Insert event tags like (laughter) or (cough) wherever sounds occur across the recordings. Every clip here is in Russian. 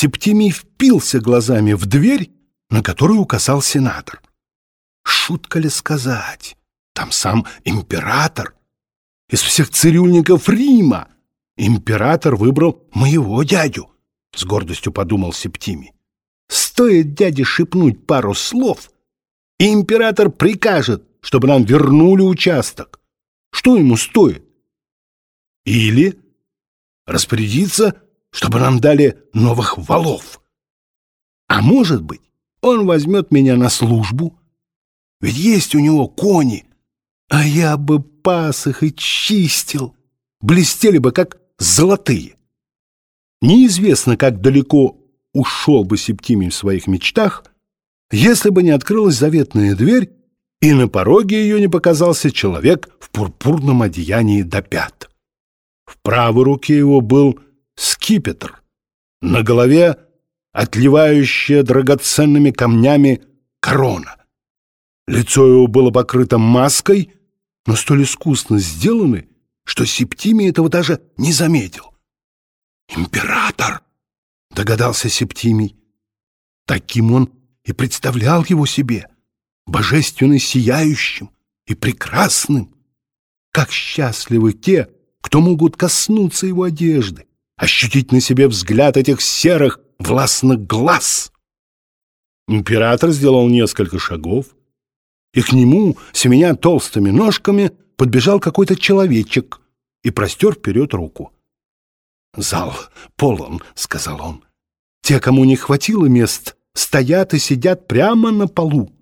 Септимий впился глазами в дверь, на которую указал сенатор. Шутка ли сказать? Там сам император. Из всех цирюльников Рима император выбрал моего дядю, с гордостью подумал Септимий. Стоит дяде шепнуть пару слов, и император прикажет, чтобы нам вернули участок. Что ему стоит? Или распорядиться, чтобы нам дали новых валов. А может быть, он возьмет меня на службу, ведь есть у него кони, а я бы пас их и чистил, блестели бы, как золотые. Неизвестно, как далеко ушел бы Септимий в своих мечтах, если бы не открылась заветная дверь, и на пороге ее не показался человек в пурпурном одеянии до пят. В правой руке его был скипетр, на голове отливающая драгоценными камнями корона. Лицо его было покрыто маской, но столь искусно сделаны, что Септимий этого даже не заметил. «Император!» — догадался Септимий. Таким он и представлял его себе, божественно сияющим и прекрасным. Как счастливы те, кто могут коснуться его одежды, ощутить на себе взгляд этих серых властных глаз. Император сделал несколько шагов, и к нему, семеня толстыми ножками, подбежал какой-то человечек и простер вперед руку. «Зал полон», — сказал он. «Те, кому не хватило мест, стоят и сидят прямо на полу.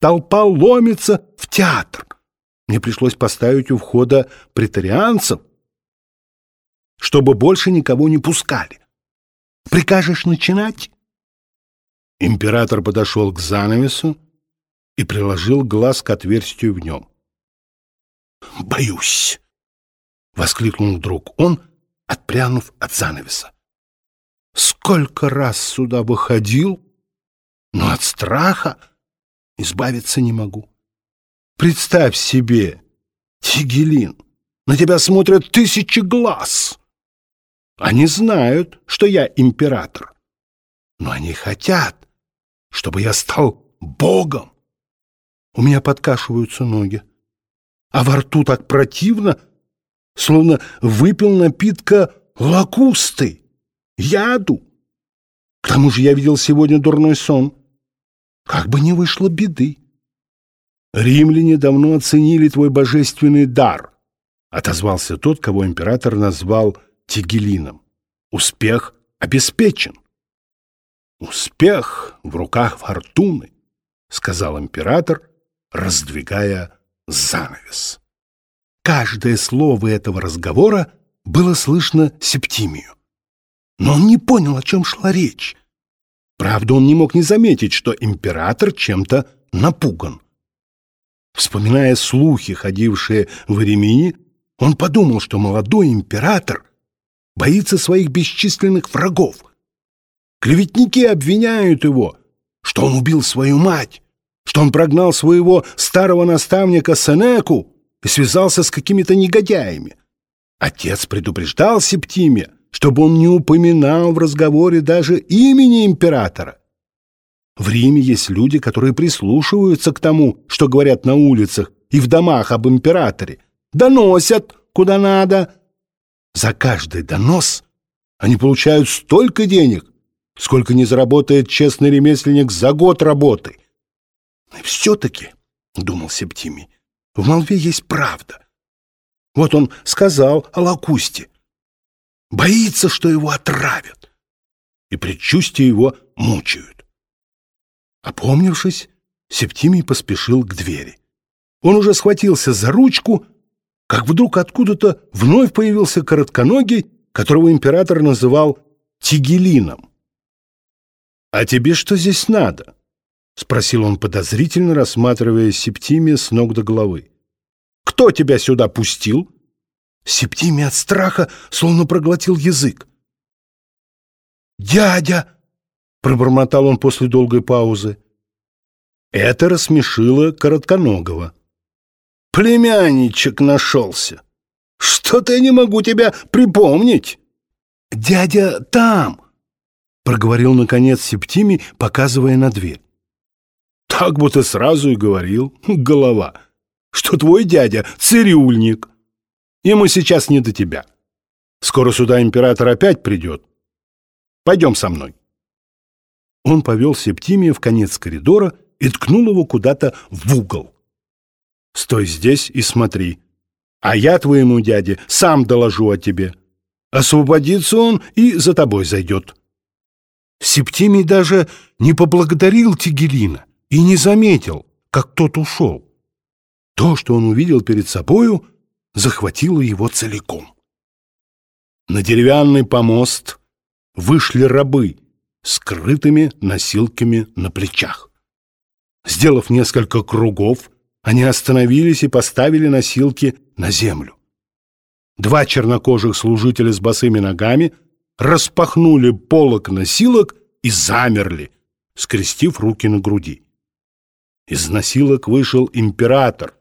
Толпа ломится в театр. Мне пришлось поставить у входа претарианцев, чтобы больше никого не пускали. Прикажешь начинать?» Император подошел к занавесу и приложил глаз к отверстию в нем. «Боюсь!» — воскликнул вдруг он, отпрянув от занавеса. «Сколько раз сюда выходил, но от страха избавиться не могу. Представь себе, Тигелин, на тебя смотрят тысячи глаз!» Они знают, что я император, но они хотят, чтобы я стал богом. У меня подкашиваются ноги, а во рту так противно, словно выпил напитка лакусты, яду. К тому же я видел сегодня дурной сон. Как бы не вышло беды. Римляне давно оценили твой божественный дар, отозвался тот, кого император назвал Тигелином. Успех обеспечен. Успех в руках фортуны, сказал император, раздвигая занавес. Каждое слово этого разговора было слышно Септимию. Но он не понял, о чем шла речь. Правда, он не мог не заметить, что император чем-то напуган. Вспоминая слухи, ходившие в Иремине, он подумал, что молодой император боится своих бесчисленных врагов. Клеветники обвиняют его, что он убил свою мать, что он прогнал своего старого наставника Сенеку и связался с какими-то негодяями. Отец предупреждал Септимия, чтобы он не упоминал в разговоре даже имени императора. В Риме есть люди, которые прислушиваются к тому, что говорят на улицах и в домах об императоре, доносят куда надо, за каждый донос они получают столько денег, сколько не заработает честный ремесленник за год работы. И все-таки, — думал Септимий, — в молве есть правда. Вот он сказал о Лакусте. Боится, что его отравят, и предчувствия его мучают. Опомнившись, Септимий поспешил к двери. Он уже схватился за ручку, — как вдруг откуда-то вновь появился коротконогий, которого император называл Тигелином. «А тебе что здесь надо?» — спросил он подозрительно, рассматривая Септимия с ног до головы. «Кто тебя сюда пустил?» Септимий от страха словно проглотил язык. «Дядя!» — пробормотал он после долгой паузы. Это рассмешило Коротконогого племянничек нашелся. Что-то я не могу тебя припомнить. Дядя там. проговорил наконец Септимий, показывая на дверь. Так ты сразу и говорил, (laughs) голова, что твой дядя цирюльник. Ему сейчас не до тебя. Скоро сюда император опять придет. Пойдем со мной. Он повел Септимия в конец коридора и ткнул его куда-то в угол. «Стой здесь и смотри, а я твоему дяде сам доложу о тебе. Освободится он и за тобой зайдет». Септимий даже не поблагодарил Тигелина и не заметил, как тот ушел. То, что он увидел перед собою, захватило его целиком. На деревянный помост вышли рабы с крытыми носилками на плечах. Сделав несколько кругов, они остановились и поставили носилки на землю. Два чернокожих служителя с босыми ногами распахнули полок носилок и замерли, скрестив руки на груди. Из носилок вышел император,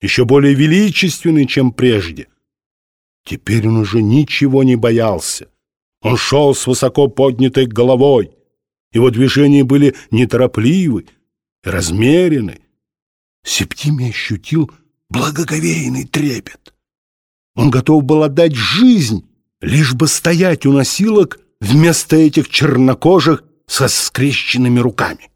еще более величественный, чем прежде. Теперь он уже ничего не боялся. Он шел с высоко поднятой головой. Его движения были неторопливы размерены. Септимий ощутил благоговейный трепет. Он готов был отдать жизнь, лишь бы стоять у носилок вместо этих чернокожих со скрещенными руками.